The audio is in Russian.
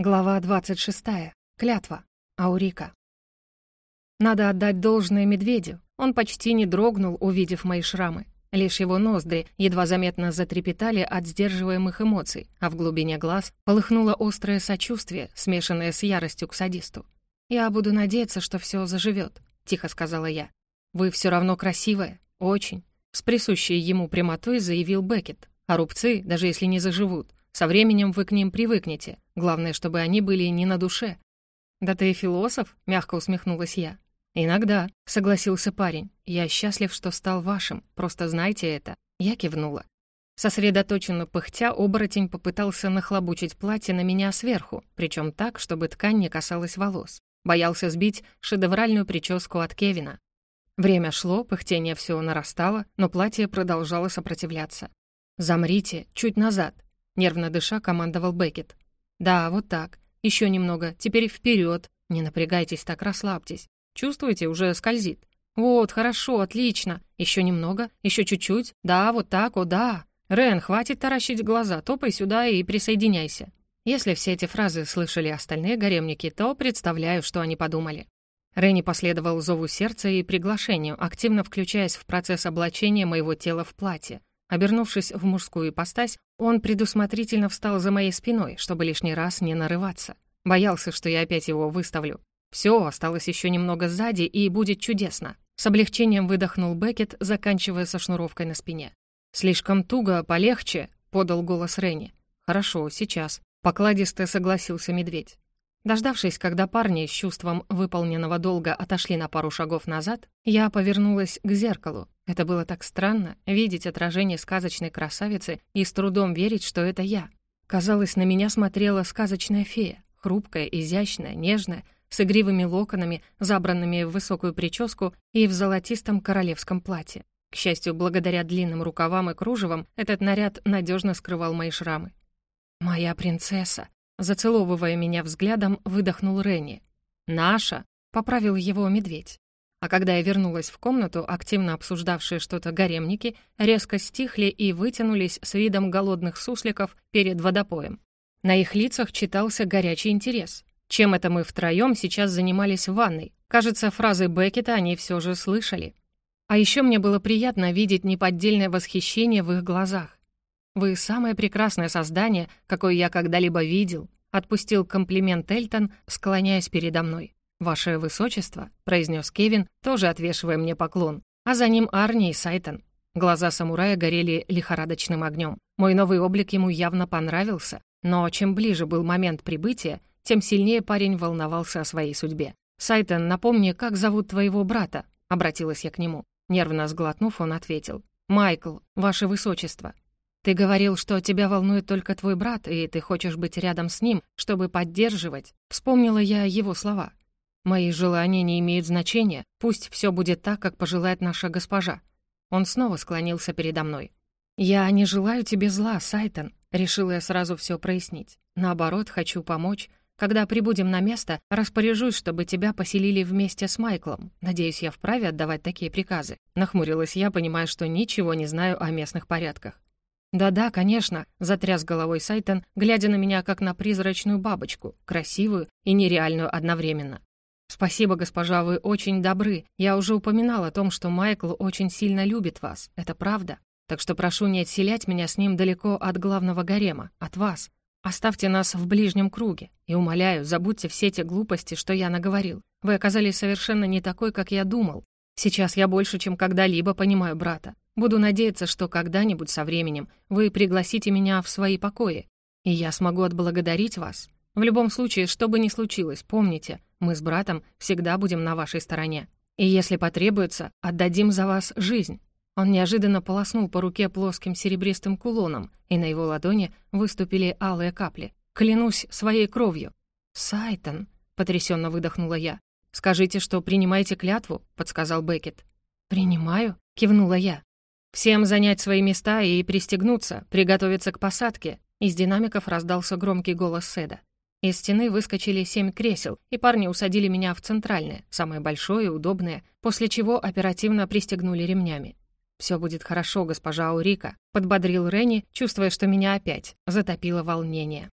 Глава 26. Клятва. Аурика. Надо отдать должное медведю. Он почти не дрогнул, увидев мои шрамы. Лишь его ноздри едва заметно затрепетали от сдерживаемых эмоций, а в глубине глаз полыхнуло острое сочувствие, смешанное с яростью к садисту. «Я буду надеяться, что все заживет», — тихо сказала я. «Вы все равно красивая. Очень», — с присущей ему прямотой заявил Беккет. «А рубцы, даже если не заживут, со временем вы к ним привыкнете. Главное, чтобы они были не на душе». «Да ты философ?» — мягко усмехнулась я. «Иногда», — согласился парень. «Я счастлив, что стал вашим. Просто знайте это». Я кивнула. Сосредоточенно пыхтя, оборотень попытался нахлобучить платье на меня сверху, причем так, чтобы ткань не касалась волос. Боялся сбить шедевральную прическу от Кевина. Время шло, пыхтение все нарастало, но платье продолжало сопротивляться. «Замрите, чуть назад», Нервно дыша, командовал Беккет. «Да, вот так. Еще немного. Теперь вперед. Не напрягайтесь так, расслабьтесь. Чувствуете, уже скользит. Вот, хорошо, отлично. Еще немного, еще чуть-чуть. Да, вот так, о да. Рен, хватит таращить глаза, топай сюда и присоединяйся». Если все эти фразы слышали остальные гаремники, то представляю, что они подумали. Ренни последовал зову сердца и приглашению, активно включаясь в процесс облачения моего тела в платье. Обернувшись в мужскую ипостась, он предусмотрительно встал за моей спиной, чтобы лишний раз не нарываться. Боялся, что я опять его выставлю. Все, осталось еще немного сзади, и будет чудесно. С облегчением выдохнул Беккет, заканчивая со шнуровкой на спине. «Слишком туго, полегче», — подал голос Ренни. «Хорошо, сейчас», — покладисто согласился медведь. Дождавшись, когда парни с чувством выполненного долга отошли на пару шагов назад, я повернулась к зеркалу. Это было так странно — видеть отражение сказочной красавицы и с трудом верить, что это я. Казалось, на меня смотрела сказочная фея, хрупкая, изящная, нежная, с игривыми локонами, забранными в высокую прическу и в золотистом королевском платье. К счастью, благодаря длинным рукавам и кружевам, этот наряд надежно скрывал мои шрамы. «Моя принцесса!» Зацеловывая меня взглядом, выдохнул Ренни. «Наша!» — поправил его медведь. А когда я вернулась в комнату, активно обсуждавшие что-то гаремники резко стихли и вытянулись с видом голодных сусликов перед водопоем. На их лицах читался горячий интерес. Чем это мы втроем сейчас занимались в ванной? Кажется, фразы Беккета они все же слышали. А еще мне было приятно видеть неподдельное восхищение в их глазах. «Вы самое прекрасное создание, какое я когда-либо видел», — отпустил комплимент Эльтон, склоняясь передо мной. «Ваше высочество», — произнес Кевин, тоже отвешивая мне поклон, а за ним Арни и Сайтон. Глаза самурая горели лихорадочным огнем. Мой новый облик ему явно понравился, но чем ближе был момент прибытия, тем сильнее парень волновался о своей судьбе. «Сайтон, напомни, как зовут твоего брата?» — обратилась я к нему. Нервно сглотнув, он ответил. «Майкл, ваше высочество». Ты говорил, что тебя волнует только твой брат, и ты хочешь быть рядом с ним, чтобы поддерживать. Вспомнила я его слова. Мои желания не имеют значения, пусть все будет так, как пожелает наша госпожа. Он снова склонился передо мной. «Я не желаю тебе зла, Сайтон», — решила я сразу все прояснить. «Наоборот, хочу помочь. Когда прибудем на место, распоряжусь, чтобы тебя поселили вместе с Майклом. Надеюсь, я вправе отдавать такие приказы». Нахмурилась я, понимая, что ничего не знаю о местных порядках. «Да-да, конечно», — затряс головой Сайтон, глядя на меня как на призрачную бабочку, красивую и нереальную одновременно. «Спасибо, госпожа, вы очень добры. Я уже упоминал о том, что Майкл очень сильно любит вас. Это правда. Так что прошу не отселять меня с ним далеко от главного гарема, от вас. Оставьте нас в ближнем круге. И умоляю, забудьте все те глупости, что я наговорил. Вы оказались совершенно не такой, как я думал. Сейчас я больше, чем когда-либо понимаю брата. Буду надеяться, что когда-нибудь со временем вы пригласите меня в свои покои, и я смогу отблагодарить вас. В любом случае, что бы ни случилось, помните, мы с братом всегда будем на вашей стороне. И если потребуется, отдадим за вас жизнь». Он неожиданно полоснул по руке плоским серебристым кулоном, и на его ладони выступили алые капли. «Клянусь своей кровью». «Сайтон», — потрясенно выдохнула я. «Скажите, что принимаете клятву», — подсказал Беккет. «Принимаю», — кивнула я. «Всем занять свои места и пристегнуться, приготовиться к посадке!» Из динамиков раздался громкий голос Седа. Из стены выскочили семь кресел, и парни усадили меня в центральное, самое большое и удобное, после чего оперативно пристегнули ремнями. «Все будет хорошо, госпожа Аурика», — подбодрил Ренни, чувствуя, что меня опять затопило волнение.